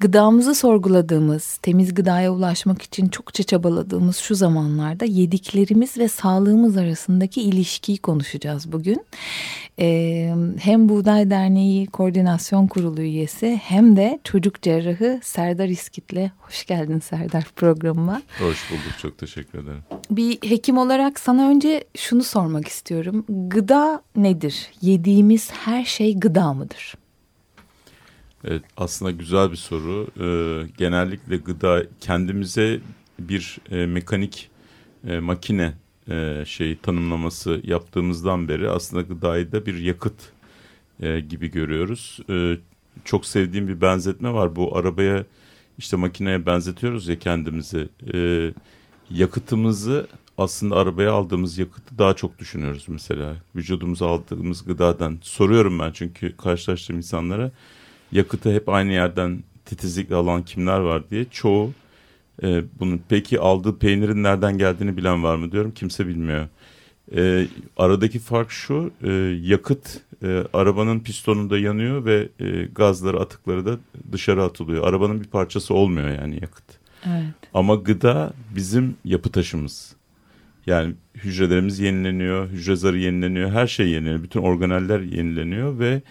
Gıdamızı sorguladığımız, temiz gıdaya ulaşmak için çokça çabaladığımız şu zamanlarda yediklerimiz ve sağlığımız arasındaki ilişkiyi konuşacağız bugün. Ee, hem Buğday Derneği Koordinasyon Kurulu üyesi hem de çocuk cerrahı Serdar İskit'le. Hoş geldin Serdar programıma. Hoş bulduk, çok teşekkür ederim. Bir hekim olarak sana önce şunu sormak istiyorum. Gıda nedir? Yediğimiz her şey gıda mıdır? Evet, aslında güzel bir soru. Ee, genellikle gıda kendimize bir e, mekanik e, makine e, şey tanımlaması yaptığımızdan beri aslında gıdayı da bir yakıt e, gibi görüyoruz. E, çok sevdiğim bir benzetme var. Bu arabaya işte makineye benzetiyoruz ya kendimizi. E, yakıtımızı aslında arabaya aldığımız yakıtı daha çok düşünüyoruz mesela. Vücudumuza aldığımız gıdadan. Soruyorum ben çünkü karşılaştığım insanlara yakıtı hep aynı yerden titizlikle alan kimler var diye çoğu e, bunun peki aldığı peynirin nereden geldiğini bilen var mı diyorum kimse bilmiyor. E, aradaki fark şu e, yakıt e, arabanın pistonunda yanıyor ve e, gazları atıkları da dışarı atılıyor. Arabanın bir parçası olmuyor yani yakıt. Evet. Ama gıda bizim yapı taşımız. Yani hücrelerimiz yenileniyor, hücre zarı yenileniyor, her şey yenileniyor. Bütün organeller yenileniyor ve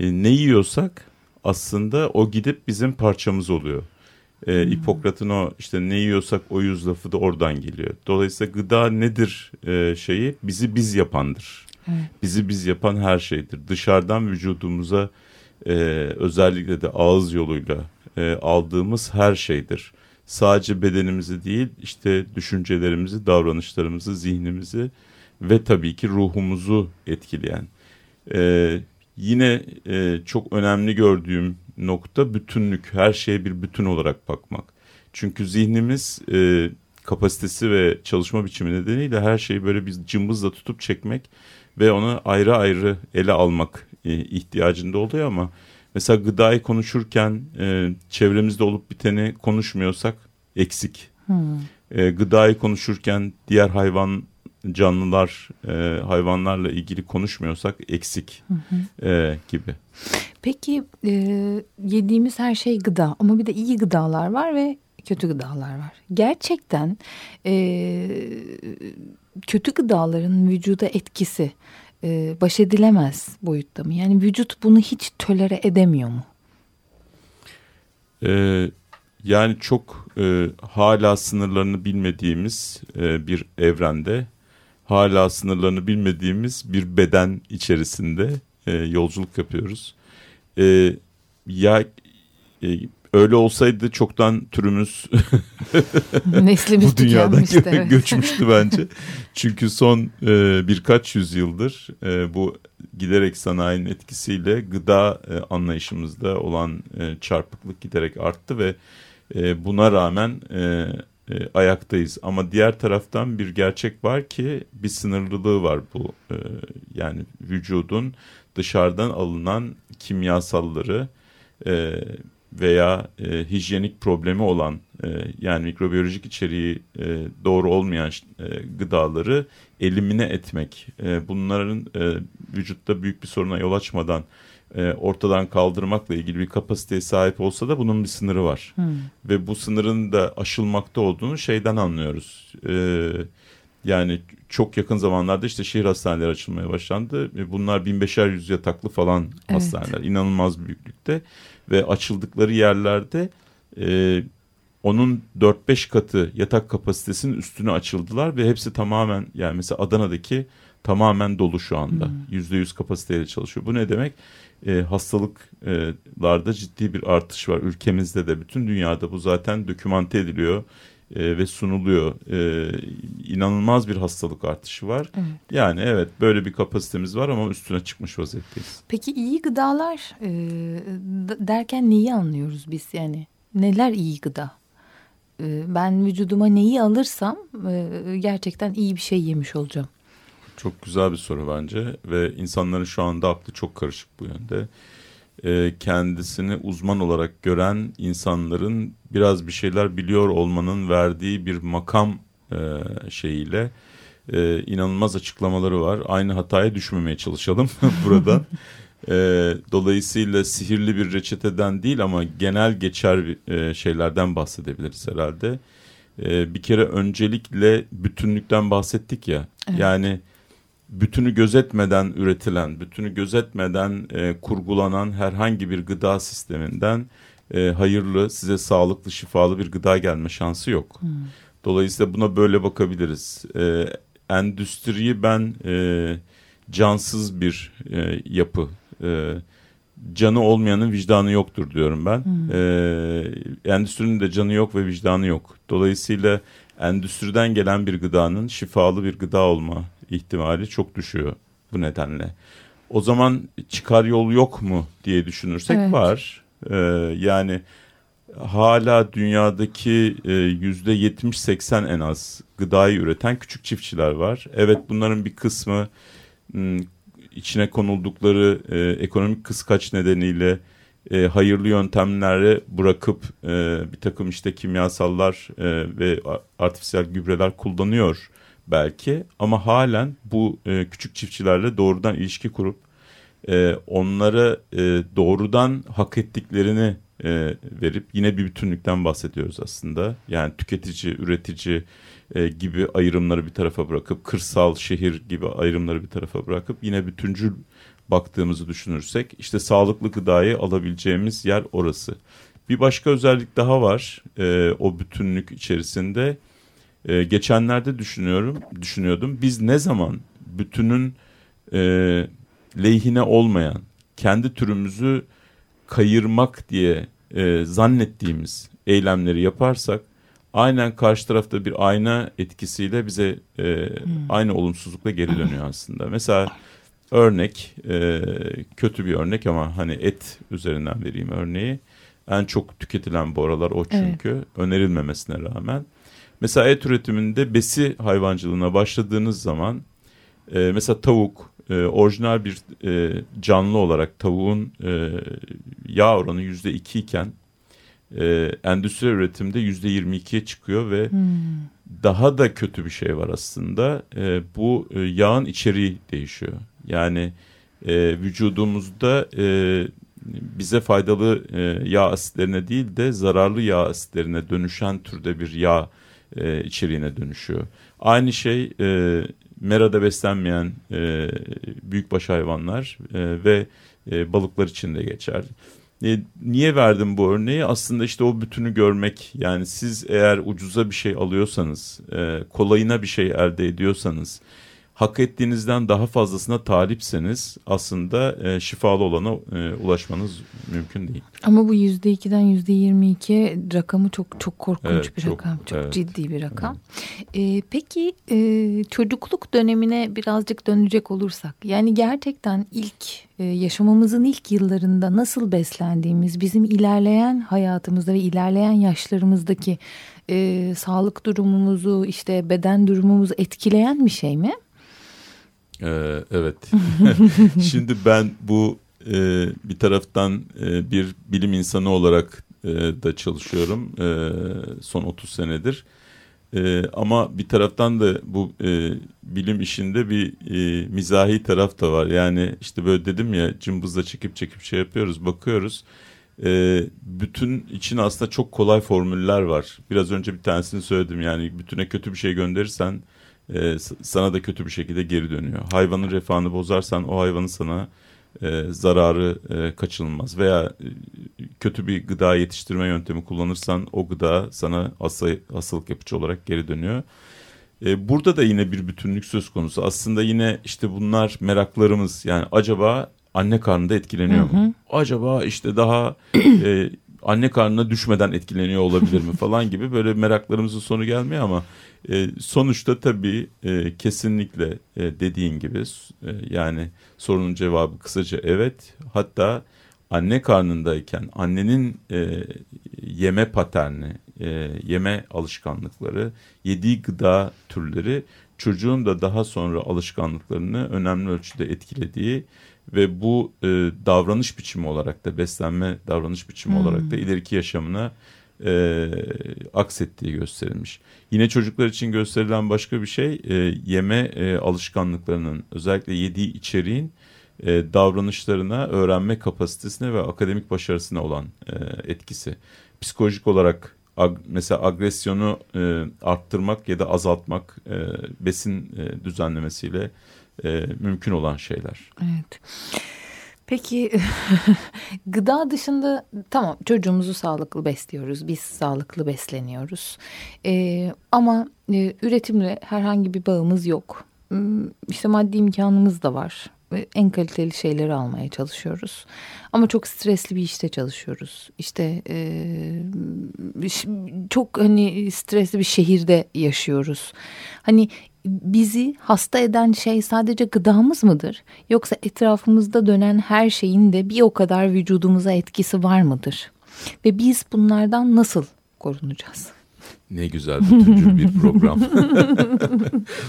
e, ne yiyorsak aslında o gidip bizim parçamız oluyor. E, hmm. Hipokrat'ın o işte ne yiyorsak o yüz lafı da oradan geliyor. Dolayısıyla gıda nedir e, şeyi bizi biz yapandır. Evet. Bizi biz yapan her şeydir. Dışarıdan vücudumuza e, özellikle de ağız yoluyla e, aldığımız her şeydir. Sadece bedenimizi değil işte düşüncelerimizi, davranışlarımızı, zihnimizi ve tabii ki ruhumuzu etkileyen. E, Yine e, çok önemli gördüğüm nokta bütünlük. Her şeye bir bütün olarak bakmak. Çünkü zihnimiz e, kapasitesi ve çalışma biçimi nedeniyle her şeyi böyle bir cımbızla tutup çekmek ve onu ayrı ayrı ele almak e, ihtiyacında oluyor ama mesela gıdayı konuşurken e, çevremizde olup biteni konuşmuyorsak eksik. Hmm. E, gıdayı konuşurken diğer hayvan canlılar, e, hayvanlarla ilgili konuşmuyorsak eksik hı hı. E, gibi. Peki e, yediğimiz her şey gıda ama bir de iyi gıdalar var ve kötü gıdalar var. Gerçekten e, kötü gıdaların vücuda etkisi e, baş edilemez boyutta mı? Yani vücut bunu hiç tölere edemiyor mu? E, yani çok e, hala sınırlarını bilmediğimiz e, bir evrende hala sınırlarını bilmediğimiz bir beden içerisinde e, yolculuk yapıyoruz. E, ya e, öyle olsaydı çoktan türümüz Neslimiz bu dünyadan evet. göçmüştü bence. Çünkü son e, birkaç yüzyıldır e, bu giderek sanayinin etkisiyle gıda e, anlayışımızda olan e, çarpıklık giderek arttı ve e, buna rağmen e, e, ayaktayız. Ama diğer taraftan bir gerçek var ki bir sınırlılığı var bu. E, yani vücudun dışarıdan alınan kimyasalları e, veya e, hijyenik problemi olan e, yani mikrobiyolojik içeriği e, doğru olmayan e, gıdaları elimine etmek. E, bunların e, vücutta büyük bir soruna yol açmadan e, ortadan kaldırmakla ilgili bir kapasiteye sahip olsa da bunun bir sınırı var. Hmm. Ve bu sınırın da aşılmakta olduğunu şeyden anlıyoruz. E, yani çok yakın zamanlarda işte şehir hastaneleri açılmaya başlandı. Bunlar 1500 yataklı falan evet. hastaneler. İnanılmaz büyüklükte. Ve açıldıkları yerlerde e, onun 4-5 katı yatak kapasitesinin üstüne açıldılar. Ve hepsi tamamen yani mesela Adana'daki tamamen dolu şu anda. Yüzde yüz kapasiteyle çalışıyor. Bu ne demek? e, hastalıklarda ciddi bir artış var. Ülkemizde de bütün dünyada bu zaten dokümante ediliyor e, ve sunuluyor. E, inanılmaz bir hastalık artışı var. Evet. Yani evet böyle bir kapasitemiz var ama üstüne çıkmış vaziyetteyiz. Peki iyi gıdalar e, derken neyi anlıyoruz biz yani? Neler iyi gıda? E, ben vücuduma neyi alırsam e, gerçekten iyi bir şey yemiş olacağım. Çok güzel bir soru bence ve insanların şu anda aklı çok karışık bu yönde. E, kendisini uzman olarak gören insanların biraz bir şeyler biliyor olmanın verdiği bir makam e, şeyiyle e, inanılmaz açıklamaları var. Aynı hataya düşmemeye çalışalım buradan. E, dolayısıyla sihirli bir reçeteden değil ama genel geçer e, şeylerden bahsedebiliriz herhalde. E, bir kere öncelikle bütünlükten bahsettik ya. Evet. Yani bütünü gözetmeden üretilen, bütünü gözetmeden e, kurgulanan herhangi bir gıda sisteminden e, hayırlı, size sağlıklı, şifalı bir gıda gelme şansı yok. Hmm. Dolayısıyla buna böyle bakabiliriz. E, endüstriyi ben e, cansız bir e, yapı, e, canı olmayanın vicdanı yoktur diyorum ben. Hmm. E, endüstrinin de canı yok ve vicdanı yok. Dolayısıyla endüstriden gelen bir gıdanın şifalı bir gıda olma ihtimali çok düşüyor bu nedenle. O zaman çıkar yol yok mu diye düşünürsek evet. var. Ee, yani hala dünyadaki e, yüzde yetmiş seksen en az gıdayı üreten küçük çiftçiler var. Evet bunların bir kısmı içine konuldukları e, ekonomik kıskaç nedeniyle e, hayırlı yöntemleri bırakıp bir takım işte kimyasallar ve artifisiyel gübreler kullanıyor belki ama halen bu küçük çiftçilerle doğrudan ilişki kurup onlara doğrudan hak ettiklerini e, verip yine bir bütünlükten bahsediyoruz aslında. Yani tüketici, üretici e, gibi ayrımları bir tarafa bırakıp kırsal, şehir gibi ayrımları bir tarafa bırakıp yine bütüncül baktığımızı düşünürsek işte sağlıklı gıdayı alabileceğimiz yer orası. Bir başka özellik daha var e, o bütünlük içerisinde. E, geçenlerde düşünüyorum, düşünüyordum. Biz ne zaman bütünün e, lehine olmayan kendi türümüzü kayırmak diye e, zannettiğimiz eylemleri yaparsak aynen karşı tarafta bir ayna etkisiyle bize e, hmm. aynı olumsuzlukla geri dönüyor aslında. Mesela örnek e, kötü bir örnek ama hani et üzerinden vereyim örneği. En çok tüketilen bu aralar o çünkü evet. önerilmemesine rağmen. Mesela et üretiminde besi hayvancılığına başladığınız zaman e, mesela tavuk e, orijinal bir e, canlı olarak tavuğun e, yağ oranı yüzde iki iken e, endüstri üretimde yüzde yirmi ikiye çıkıyor ve hmm. daha da kötü bir şey var aslında. E, bu e, yağın içeriği değişiyor. Yani e, vücudumuzda e, bize faydalı e, yağ asitlerine değil de zararlı yağ asitlerine dönüşen türde bir yağ e, içeriğine dönüşüyor. Aynı şey e, merada beslenmeyen e, büyükbaş hayvanlar e, ve e, balıklar için de geçer. E, niye verdim bu örneği? Aslında işte o bütünü görmek. Yani siz eğer ucuza bir şey alıyorsanız, e, kolayına bir şey elde ediyorsanız hak ettiğinizden daha fazlasına talipseniz aslında e, şifalı olana e, ulaşmanız mümkün değil. Ama bu yüzde ikiden yüzde yirmi iki rakamı çok çok korkunç evet, bir çok, rakam. Çok evet. ciddi bir rakam. Evet. E, peki e, çocukluk dönemine birazcık dönecek olursak yani gerçekten ilk e, yaşamımızın ilk yıllarında nasıl beslendiğimiz bizim ilerleyen hayatımızda ve ilerleyen yaşlarımızdaki e, sağlık durumumuzu işte beden durumumuzu etkileyen bir şey mi? Ee, evet. Şimdi ben bu e, bir taraftan e, bir bilim insanı olarak e, da çalışıyorum e, son 30 senedir. E, ama bir taraftan da bu e, bilim işinde bir e, mizahi taraf da var. Yani işte böyle dedim ya cımbızla çekip çekip şey yapıyoruz, bakıyoruz. E, bütün için aslında çok kolay formüller var. Biraz önce bir tanesini söyledim yani bütüne kötü bir şey gönderirsen e, sana da kötü bir şekilde geri dönüyor. Hayvanın refahını bozarsan o hayvanın sana e, zararı e, kaçınılmaz veya e, kötü bir gıda yetiştirme yöntemi kullanırsan o gıda sana asıl, asılık yapıcı olarak geri dönüyor. E, burada da yine bir bütünlük söz konusu. Aslında yine işte bunlar meraklarımız yani acaba anne karnında etkileniyor hı hı. mu? Acaba işte daha e, anne karnına düşmeden etkileniyor olabilir mi falan gibi böyle meraklarımızın sonu gelmiyor ama e, sonuçta tabii e, kesinlikle e, dediğin gibi e, yani sorunun cevabı kısaca evet. Hatta anne karnındayken annenin e, yeme paterni, e, yeme alışkanlıkları, yediği gıda türleri çocuğun da daha sonra alışkanlıklarını önemli ölçüde etkilediği ve bu e, davranış biçimi olarak da beslenme davranış biçimi hmm. olarak da ileriki yaşamına e, aksettiği gösterilmiş. Yine çocuklar için gösterilen başka bir şey e, yeme e, alışkanlıklarının özellikle yediği içeriğin e, davranışlarına, öğrenme kapasitesine ve akademik başarısına olan e, etkisi. Psikolojik olarak ag, mesela agresyonu e, arttırmak ya da azaltmak e, besin e, düzenlemesiyle e, mümkün olan şeyler. Evet. Peki gıda dışında tamam çocuğumuzu sağlıklı besliyoruz. Biz sağlıklı besleniyoruz. Ee, ama e, üretimle herhangi bir bağımız yok. Hmm, işte maddi imkanımız da var. En kaliteli şeyleri almaya çalışıyoruz. Ama çok stresli bir işte çalışıyoruz. İşte e, çok hani stresli bir şehirde yaşıyoruz. Hani bizi hasta eden şey sadece gıdamız mıdır? Yoksa etrafımızda dönen her şeyin de bir o kadar vücudumuza etkisi var mıdır? Ve biz bunlardan nasıl korunacağız? Ne güzel bütüncül bir program.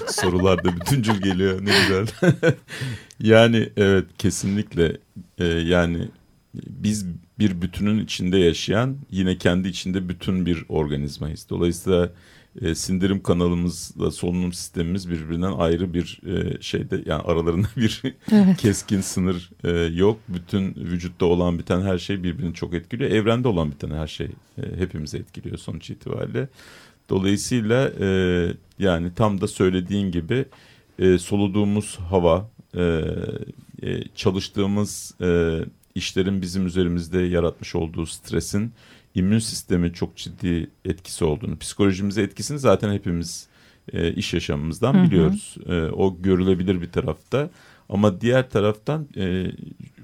Sorular da bütüncül geliyor ne güzel. yani evet kesinlikle e, yani biz bir bütünün içinde yaşayan yine kendi içinde bütün bir organizmayız. Dolayısıyla e, sindirim kanalımızla solunum sistemimiz birbirinden ayrı bir e, şeyde yani aralarında bir evet. keskin sınır e, yok. Bütün vücutta olan biten her şey birbirini çok etkiliyor. Evrende olan biten her şey e, hepimizi etkiliyor sonuç itibariyle. Dolayısıyla e, yani tam da söylediğin gibi e, soluduğumuz hava, e, e, çalıştığımız e, işlerin bizim üzerimizde yaratmış olduğu stresin immün sistemi çok ciddi etkisi olduğunu, psikolojimize etkisini zaten hepimiz e, iş yaşamımızdan hı hı. biliyoruz. E, o görülebilir bir tarafta. Ama diğer taraftan e,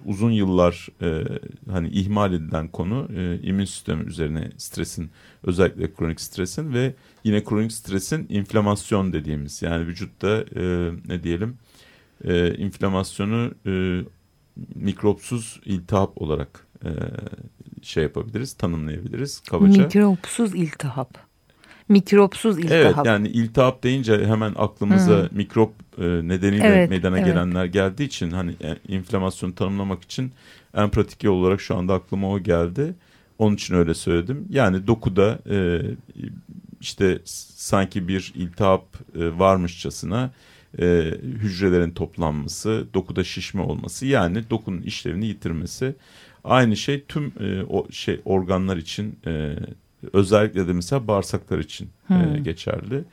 uzun yıllar e, hani ihmal edilen konu e, immün sistemi üzerine stresin özellikle kronik stresin ve yine kronik stresin inflamasyon dediğimiz yani vücutta e, ne diyelim e, inflamasyonu e, mikropsuz iltihap olarak e, şey yapabiliriz, tanımlayabiliriz kabaca. Mikropsuz iltihap. Mikropsuz iltihap. Evet yani iltihap deyince hemen aklımıza hmm. mikrop e, nedeniyle evet, meydana evet. gelenler geldiği için hani e, inflamasyonu tanımlamak için en pratik yol olarak şu anda aklıma o geldi. Onun için öyle söyledim. Yani dokuda e, işte sanki bir iltihap e, varmışçasına e, hücrelerin toplanması, dokuda şişme olması yani dokunun işlevini yitirmesi Aynı şey tüm e, o şey organlar için e, özellikle de mesela bağırsaklar için e, hmm. e, geçerli.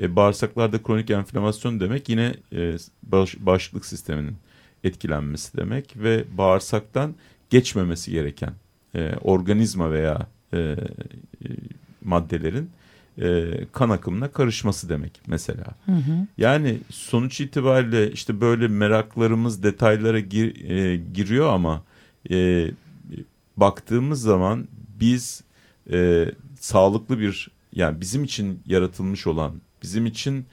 E, bağırsaklarda kronik enflamasyon demek yine e, bağış, bağışıklık sisteminin etkilenmesi demek ve bağırsaktan geçmemesi gereken e, organizma veya e, e, maddelerin e, kan akımına karışması demek mesela. Hı hı. Yani sonuç itibariyle işte böyle meraklarımız detaylara gir, e, giriyor ama e, baktığımız zaman biz e, sağlıklı bir yani bizim için yaratılmış olan bizim için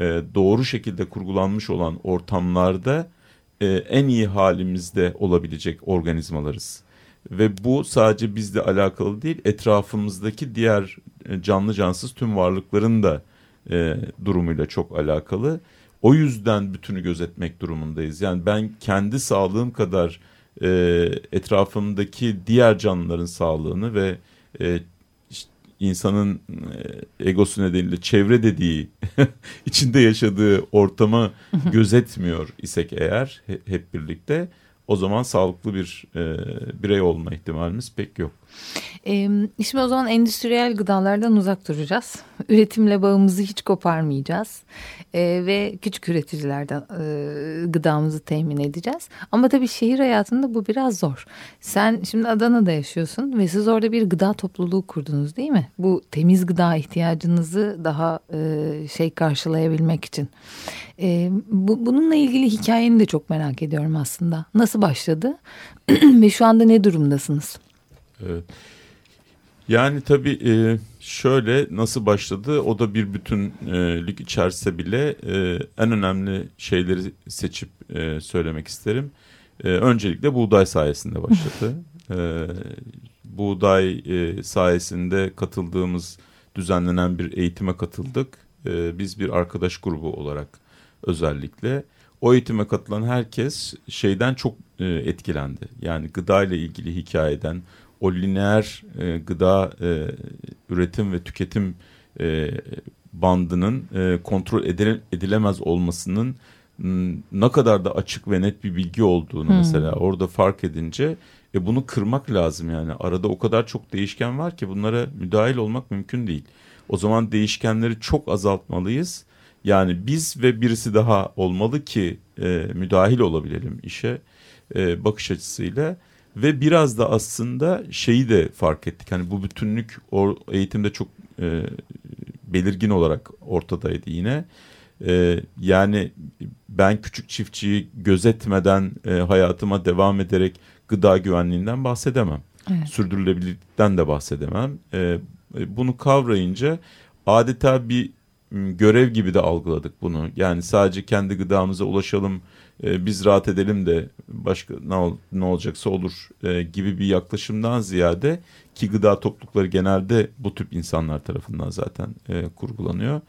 e, doğru şekilde kurgulanmış olan ortamlarda e, en iyi halimizde olabilecek organizmalarız. Ve bu sadece bizle alakalı değil etrafımızdaki diğer e, canlı cansız tüm varlıkların da e, durumuyla çok alakalı. O yüzden bütünü gözetmek durumundayız. Yani ben kendi sağlığım kadar e, etrafımdaki diğer canlıların sağlığını ve e, işte insanın e, egosu nedeniyle çevre dediği içinde yaşadığı ortamı gözetmiyor isek eğer hep birlikte o zaman sağlıklı bir e, birey olma ihtimalimiz pek yok. E, şimdi o zaman endüstriyel gıdalardan uzak duracağız. Üretimle bağımızı hiç koparmayacağız. E, ve küçük üreticilerden e, gıdamızı temin edeceğiz. Ama tabii şehir hayatında bu biraz zor. Sen şimdi Adana'da yaşıyorsun ve siz orada bir gıda topluluğu kurdunuz değil mi? Bu temiz gıda ihtiyacınızı daha e, şey karşılayabilmek için. E, bu, bununla ilgili hikayeni de çok merak ediyorum aslında. Nasıl başladı ve şu anda ne durumdasınız? Evet. Yani tabii e, şöyle nasıl başladı o da bir bütünlük içerisinde bile e, en önemli şeyleri seçip e, söylemek isterim. Öncelikle buğday sayesinde başladı. buğday sayesinde katıldığımız düzenlenen bir eğitime katıldık biz bir arkadaş grubu olarak özellikle o eğitime katılan herkes şeyden çok etkilendi. Yani gıda ile ilgili hikayeden o lineer e, gıda e, üretim ve tüketim e, bandının e, kontrol edile, edilemez olmasının ne kadar da açık ve net bir bilgi olduğunu hmm. mesela orada fark edince e bunu kırmak lazım yani arada o kadar çok değişken var ki bunlara müdahil olmak mümkün değil. O zaman değişkenleri çok azaltmalıyız. Yani biz ve birisi daha olmalı ki e, müdahil olabilelim işe e, bakış açısıyla ve biraz da aslında şeyi de fark ettik. Hani bu bütünlük o eğitimde çok e, belirgin olarak ortadaydı yine. E, yani ben küçük çiftçiyi gözetmeden e, hayatıma devam ederek gıda güvenliğinden bahsedemem. Evet. Sürdürülebilirlikten de bahsedemem. E, e bunu kavrayınca adeta bir görev gibi de algıladık bunu. Yani sadece kendi gıdamıza ulaşalım, e, biz rahat edelim de başka ne, ol, ne olacaksa olur e, gibi bir yaklaşımdan ziyade ki gıda toplulukları genelde bu tip insanlar tarafından zaten e, kurgulanıyor.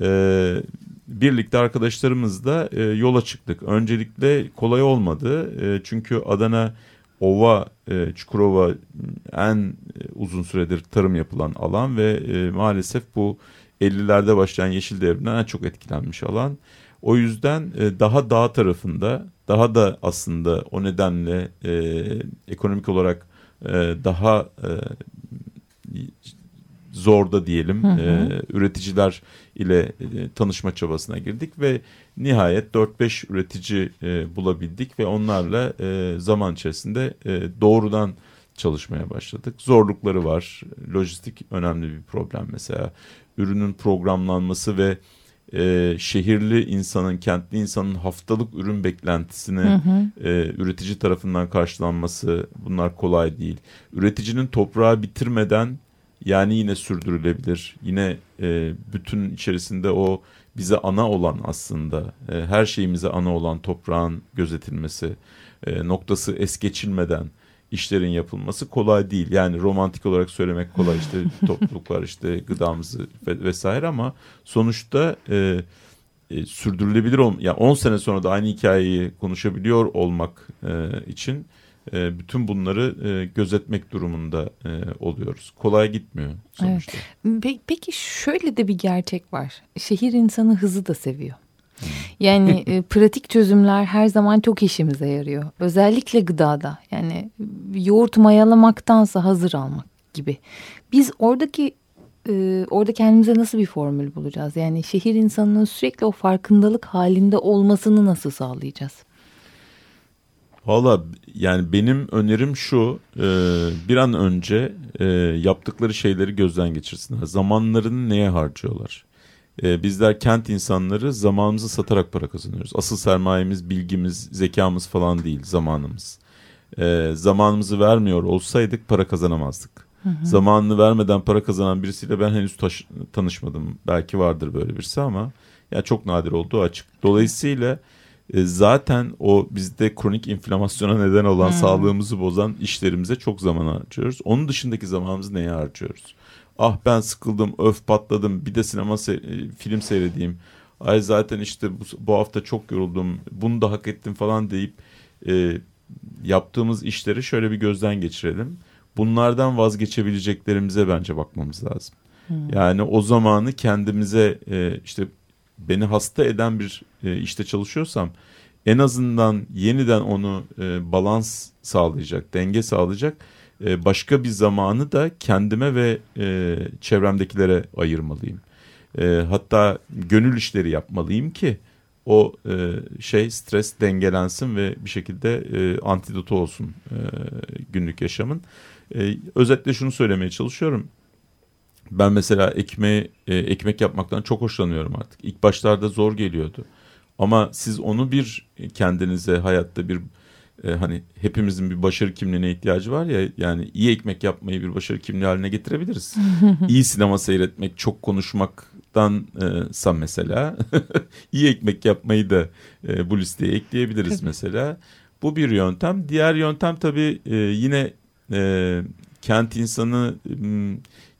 E, birlikte arkadaşlarımızla yola çıktık. Öncelikle kolay olmadı çünkü Adana Ova, Çukurova en uzun süredir tarım yapılan alan ve maalesef bu 50'lerde başlayan Yeşil Devrim'den en çok etkilenmiş alan. O yüzden e, daha dağ tarafında daha da aslında o nedenle e, ekonomik olarak e, daha e, zorda diyelim hı hı. E, üreticiler ile e, tanışma çabasına girdik ve nihayet 4-5 üretici e, bulabildik ve onlarla e, zaman içerisinde e, doğrudan çalışmaya başladık. Zorlukları var. Lojistik önemli bir problem mesela. Ürünün programlanması ve e, şehirli insanın, kentli insanın haftalık ürün beklentisini hı hı. E, üretici tarafından karşılanması bunlar kolay değil. Üreticinin toprağı bitirmeden yani yine sürdürülebilir. Yine e, bütün içerisinde o bize ana olan aslında e, her şeyimize ana olan toprağın gözetilmesi e, noktası es geçilmeden işlerin yapılması kolay değil. Yani romantik olarak söylemek kolay işte topluluk var işte gıdamızı vesaire ama sonuçta e, e, sürdürülebilir ol yani 10 sene sonra da aynı hikayeyi konuşabiliyor olmak e, için e, bütün bunları e, gözetmek durumunda e, oluyoruz. Kolay gitmiyor sonuçta. Evet. Peki şöyle de bir gerçek var. Şehir insanı hızı da seviyor. Yani e, pratik çözümler her zaman çok işimize yarıyor. Özellikle gıdada. Yani yoğurt mayalamaktansa hazır almak gibi. Biz oradaki e, orada kendimize nasıl bir formül bulacağız? Yani şehir insanının sürekli o farkındalık halinde olmasını nasıl sağlayacağız? Valla yani benim önerim şu e, bir an önce e, yaptıkları şeyleri gözden geçirsinler. Zamanlarını neye harcıyorlar? E, bizler kent insanları zamanımızı satarak para kazanıyoruz. Asıl sermayemiz bilgimiz, zekamız falan değil zamanımız. E, zamanımızı vermiyor olsaydık para kazanamazdık. Hı hı. Zamanını vermeden para kazanan birisiyle ben henüz taş, tanışmadım. Belki vardır böyle birisi ama ya yani çok nadir olduğu açık. Dolayısıyla e, zaten o bizde kronik inflamasyona neden olan hmm. sağlığımızı bozan işlerimize çok zaman harcıyoruz. Onun dışındaki zamanımızı neye harcıyoruz? Ah ben sıkıldım, öf patladım, bir de sinema se e, film seyredeyim. Ay zaten işte bu, bu hafta çok yoruldum, bunu da hak ettim falan deyip e, yaptığımız işleri şöyle bir gözden geçirelim. Bunlardan vazgeçebileceklerimize bence bakmamız lazım. Hmm. Yani o zamanı kendimize e, işte beni hasta eden bir e, işte çalışıyorsam en azından yeniden onu e, balans sağlayacak, denge sağlayacak e, başka bir zamanı da kendime ve e, çevremdekilere ayırmalıyım. E, hatta gönül işleri yapmalıyım ki o e, şey stres dengelensin ve bir şekilde e, antidotu olsun e, günlük yaşamın. E, özetle şunu söylemeye çalışıyorum. Ben mesela ekmeği, e, ekmek yapmaktan çok hoşlanıyorum artık. İlk başlarda zor geliyordu. Ama siz onu bir kendinize hayatta bir e, hani hepimizin bir başarı kimliğine ihtiyacı var ya yani iyi ekmek yapmayı bir başarı kimliği haline getirebiliriz. İyi sinema seyretmek, çok konuşmaktan e, mesela iyi ekmek yapmayı da e, bu listeye ekleyebiliriz mesela. Bu bir yöntem. Diğer yöntem tabii e, yine e, kent insanı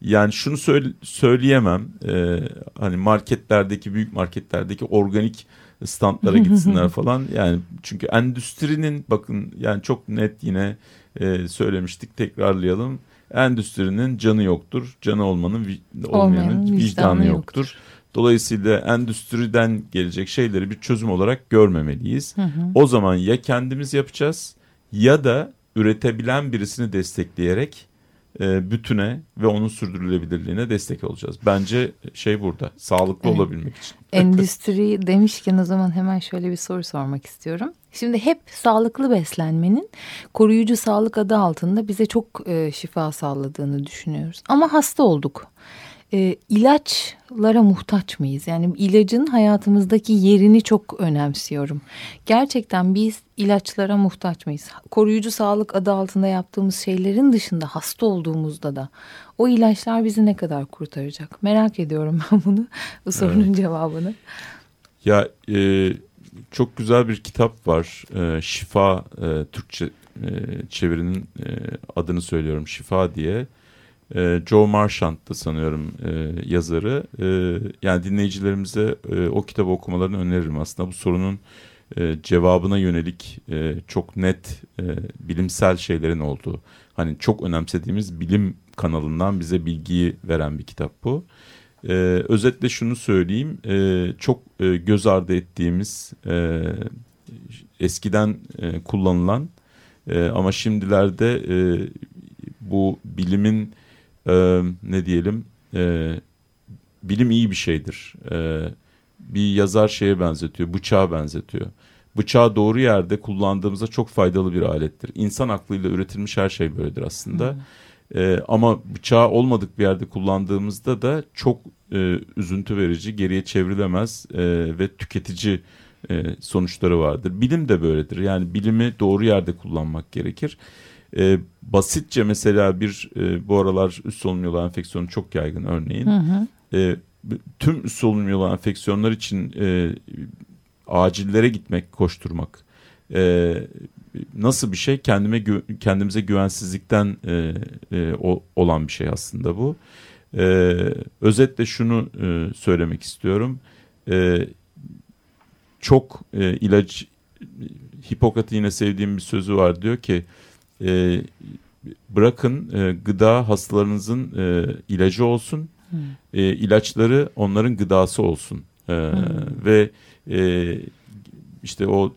yani şunu söyle, söyleyemem. E, hani marketlerdeki büyük marketlerdeki organik standlara gitsinler falan. Yani çünkü endüstrinin bakın yani çok net yine e, söylemiştik tekrarlayalım. Endüstrinin canı yoktur. Canı olmanın olmayanın vicdanı, vicdanı yoktur. yoktur. Dolayısıyla endüstriden gelecek şeyleri bir çözüm olarak görmemeliyiz. Hı hı. O zaman ya kendimiz yapacağız ya da üretebilen birisini destekleyerek e, bütüne ve onun sürdürülebilirliğine destek olacağız. Bence şey burada sağlıklı evet. olabilmek için. Endüstri demişken o zaman hemen şöyle bir soru sormak istiyorum. Şimdi hep sağlıklı beslenmenin koruyucu sağlık adı altında bize çok e, şifa sağladığını düşünüyoruz. Ama hasta olduk e, ilaçlara muhtaç mıyız? Yani ilacın hayatımızdaki yerini çok önemsiyorum. Gerçekten biz ilaçlara muhtaç mıyız? Koruyucu sağlık adı altında yaptığımız şeylerin dışında hasta olduğumuzda da o ilaçlar bizi ne kadar kurtaracak? Merak ediyorum ben bunu, bu sorunun evet. cevabını. Ya e, çok güzel bir kitap var. E, Şifa e, Türkçe e, çevirinin e, adını söylüyorum Şifa diye. E, Joe Marchant'tı sanıyorum yazarı. E, yani dinleyicilerimize e, o kitabı okumalarını öneririm. Aslında bu sorunun e, cevabına yönelik e, çok net bilimsel şeylerin olduğu. Hani çok önemsediğimiz bilim kanalından bize bilgiyi veren bir kitap bu. E, özetle şunu söyleyeyim. E, çok e, göz ardı ettiğimiz e, eskiden e, kullanılan e, ama şimdilerde e, bu bilimin e, ne diyelim e, bilim iyi bir şeydir. E, bir yazar şeye benzetiyor, bıçağa benzetiyor. Bıçağı doğru yerde kullandığımızda çok faydalı bir alettir. İnsan aklıyla üretilmiş her şey böyledir aslında. Hmm. E, ama bıçağı olmadık bir yerde kullandığımızda da çok e, üzüntü verici, geriye çevrilemez e, ve tüketici e, sonuçları vardır. Bilim de böyledir. Yani bilimi doğru yerde kullanmak gerekir. E, basitçe mesela bir e, bu aralar üst solunum yolu enfeksiyonu çok yaygın örneğin. Hı hı. E, tüm üst solunum yolu enfeksiyonlar için e, acillere gitmek, koşturmak e, nasıl bir şey? Kendime gü kendimize güvensizlikten e, e, o, olan bir şey aslında bu. E, özetle şunu e, söylemek istiyorum. E, çok e, ilaç Hipokrat'ın yine sevdiğim bir sözü var diyor ki e, bırakın e, gıda hastalarınızın e, ilacı olsun. Hmm. E, ilaçları onların gıdası olsun. E, hmm. Ve e, işte o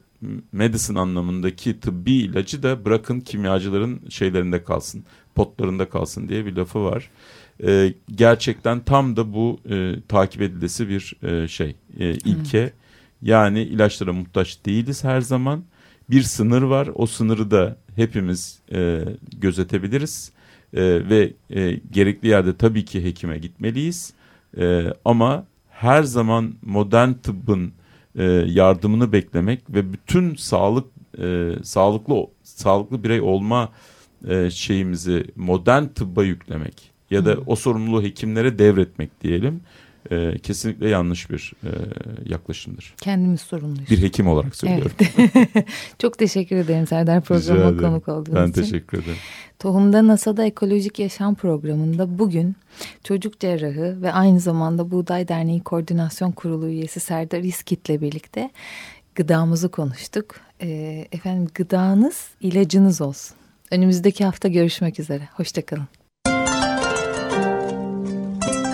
medicine anlamındaki tıbbi ilacı da bırakın kimyacıların şeylerinde kalsın, potlarında kalsın diye bir lafı var. E, gerçekten tam da bu e, takip edilesi bir e, şey, e, ilke. Hmm. Yani ilaçlara muhtaç değiliz her zaman bir sınır var. O sınırı da hepimiz e, gözetebiliriz e, ve e, gerekli yerde tabii ki hekime gitmeliyiz. E, ama her zaman modern tıbbın e, yardımını beklemek ve bütün sağlık e, sağlıklı sağlıklı birey olma e, şeyimizi modern tıbba yüklemek ya da o sorumluluğu hekimlere devretmek diyelim e, kesinlikle yanlış bir e, yaklaşımdır. Kendimiz sorumluyuz. Bir hekim olarak söylüyorum. Evet. Çok teşekkür ederim Serdar programa konuk olduğunuz ben için. Ben teşekkür ederim. Tohumda NASA'da Ekolojik Yaşam programında bugün çocuk cerrahı ve aynı zamanda Buğday Derneği Koordinasyon Kurulu üyesi Serdar İskit'le birlikte gıdamızı konuştuk. E, efendim gıdanız ilacınız olsun. Önümüzdeki hafta görüşmek üzere. Hoşçakalın.